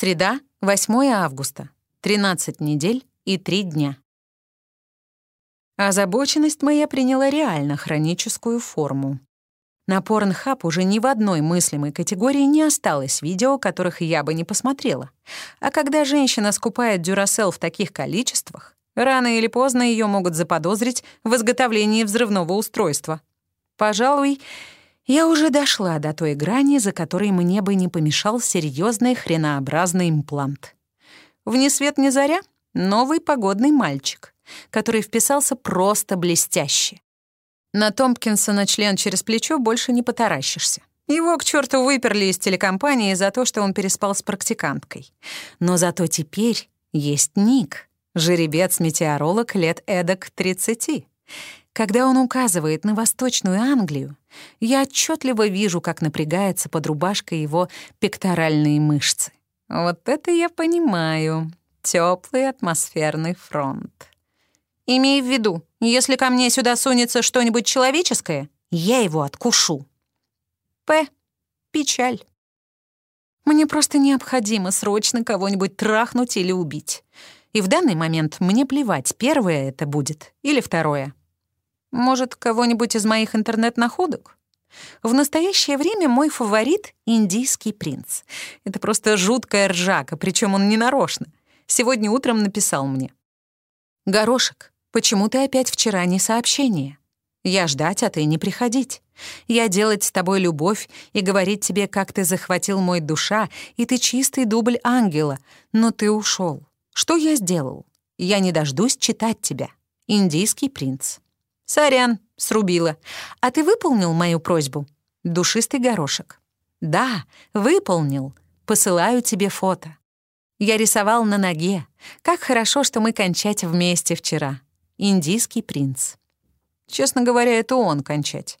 Среда, 8 августа. 13 недель и 3 дня. Озабоченность моя приняла реально хроническую форму. На Pornhub уже ни в одной мыслимой категории не осталось видео, которых я бы не посмотрела. А когда женщина скупает дюрасел в таких количествах, рано или поздно ее могут заподозрить в изготовлении взрывного устройства. Пожалуй, я уже дошла до той грани, за которой мне бы не помешал серьезный хренообразный имплант. В ни свет ни заря новый погодный мальчик, который вписался просто блестяще. На Томпкинсона член через плечо больше не потаращишься. Его к черту выперли из телекомпании за то, что он переспал с практиканткой. Но зато теперь есть Ник, жеребец-метеоролог лет эдак 30. Когда он указывает на Восточную Англию, я отчетливо вижу, как напрягается под рубашкой его пекторальные мышцы. Вот это я понимаю. Теплый атмосферный фронт. Имей в виду, если ко мне сюда сунется что-нибудь человеческое, я его откушу. П. Печаль. Мне просто необходимо срочно кого-нибудь трахнуть или убить. И в данный момент мне плевать, первое это будет или второе. Может, кого-нибудь из моих интернет-находок? В настоящее время мой фаворит — индийский принц. Это просто жуткая ржака, причем он не нарочно. Сегодня утром написал мне. «Горошек, Почему ты опять вчера не сообщение? Я ждать, а ты не приходить. Я делать с тобой любовь и говорить тебе, как ты захватил мой душа, и ты чистый дубль ангела, но ты ушел. Что я сделал? Я не дождусь читать тебя. Индийский принц. Сорян, срубила. А ты выполнил мою просьбу? Душистый горошек. Да, выполнил. Посылаю тебе фото. Я рисовал на ноге. Как хорошо, что мы кончать вместе вчера. Индийский принц. Честно говоря, это он кончать.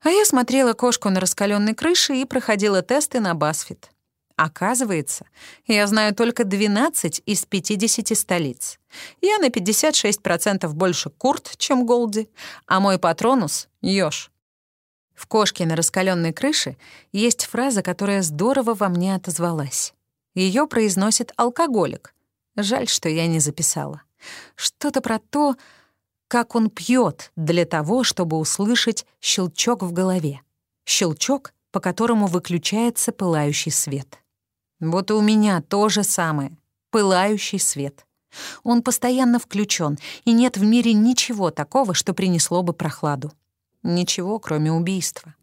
А я смотрела кошку на раскаленной крыше и проходила тесты на Басфит. Оказывается, я знаю только 12 из 50 столиц. Я на 56% больше Курт, чем Голди, а мой патронус — Ёж. В «Кошке на раскаленной крыше» есть фраза, которая здорово во мне отозвалась. Ее произносит алкоголик. Жаль, что я не записала. Что-то про то, как он пьет для того, чтобы услышать щелчок в голове. Щелчок, по которому выключается пылающий свет. Вот и у меня то же самое. Пылающий свет. Он постоянно включен, и нет в мире ничего такого, что принесло бы прохладу. Ничего, кроме убийства.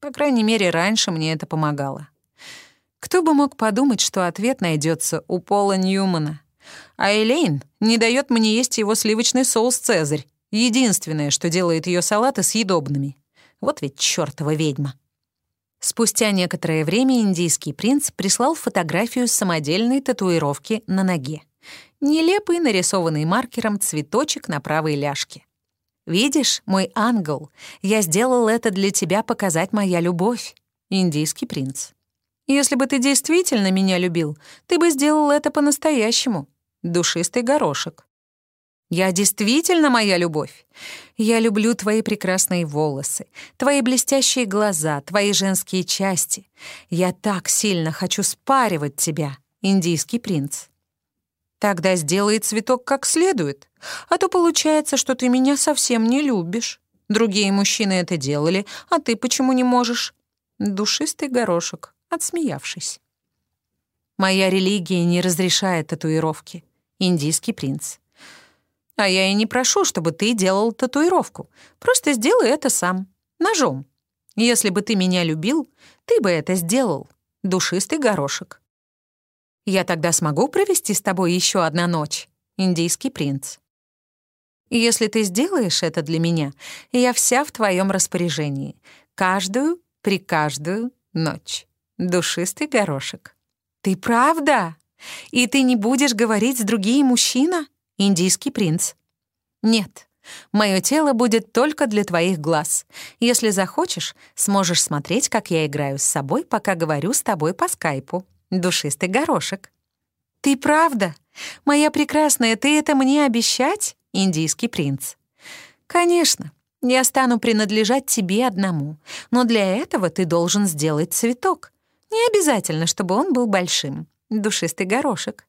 По крайней мере, раньше мне это помогало. Кто бы мог подумать, что ответ найдется у Пола Ньюмана, а Элейн не дает мне есть его сливочный соус «Цезарь», единственное, что делает ее салаты съедобными. Вот ведь чёртова ведьма. Спустя некоторое время индийский принц прислал фотографию самодельной татуировки на ноге. Нелепый, нарисованный маркером цветочек на правой ляжке. «Видишь, мой ангел, я сделал это для тебя показать моя любовь». Индийский принц. «Если бы ты действительно меня любил, ты бы сделал это по-настоящему душистый горошек. Я действительно моя любовь. Я люблю твои прекрасные волосы, твои блестящие глаза, твои женские части. Я так сильно хочу спаривать тебя, индийский принц. Тогда сделай цветок как следует, а то получается, что ты меня совсем не любишь. Другие мужчины это делали, а ты почему не можешь? Душистый горошек, отсмеявшись. Моя религия не разрешает татуировки индийский принц. А я и не прошу, чтобы ты делал татуировку. Просто сделай это сам, ножом. Если бы ты меня любил, ты бы это сделал. Душистый горошек. Я тогда смогу провести с тобой еще одна ночь, индийский принц. Если ты сделаешь это для меня, я вся в твоем распоряжении. Каждую при каждую ночь. Душистый горошек. Ты правда? И ты не будешь говорить с другим мужчина? Индийский принц. Нет, мое тело будет только для твоих глаз. Если захочешь, сможешь смотреть, как я играю с собой, пока говорю с тобой по скайпу. Душистый горошек. Ты правда? Моя прекрасная, ты это мне обещать? Индийский принц. Конечно, я стану принадлежать тебе одному, но для этого ты должен сделать цветок. Не обязательно, чтобы он был большим. Душистый горошек.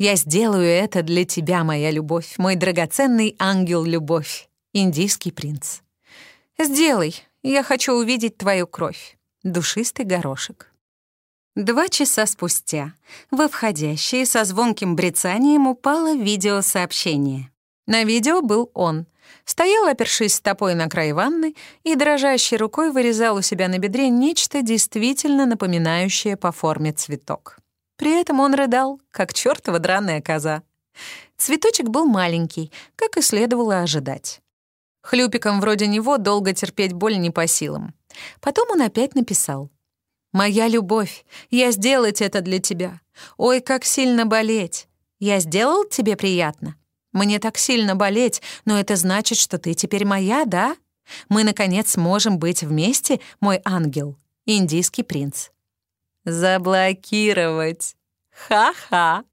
Я сделаю это для тебя, моя любовь, мой драгоценный ангел-любовь, индийский принц. Сделай, я хочу увидеть твою кровь. Душистый горошек. Два часа спустя во входящее со звонким брецанием упало видеосообщение. На видео был он. Стоял, опершись стопой на край ванны, и дрожащей рукой вырезал у себя на бедре нечто действительно напоминающее по форме цветок. При этом он рыдал, как чёртова драная коза. Цветочек был маленький, как и следовало ожидать. Хлюпиком вроде него долго терпеть боль не по силам. Потом он опять написал. «Моя любовь, я сделать это для тебя. Ой, как сильно болеть. Я сделал тебе приятно? Мне так сильно болеть, но это значит, что ты теперь моя, да? Мы, наконец, сможем быть вместе, мой ангел, индийский принц». Заблокировать. Ха-ха.